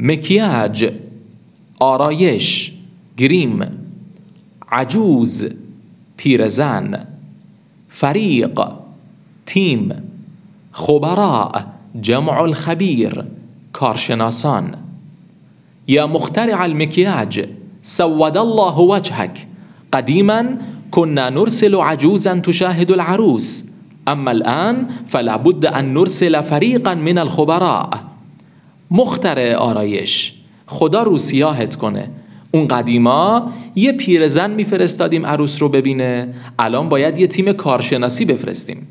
مکیاج آرایش گریم عجوز پیرزن فریق تیم خبراء جمع الخبیر کارشناسان. یا مخترع المكياج سود الله وجهك قديما كنا نرسل عجوزا تشاهد العروس. أما الآن فلا بد أن نرسل فريقا من الخبراء. مخترع آرایش. خدا رو سیاهت کنه. اون قدیما یه پیرزن میفرستادیم عروس رو ببینه. الان باید یه تیم کارشناسی بفرستیم.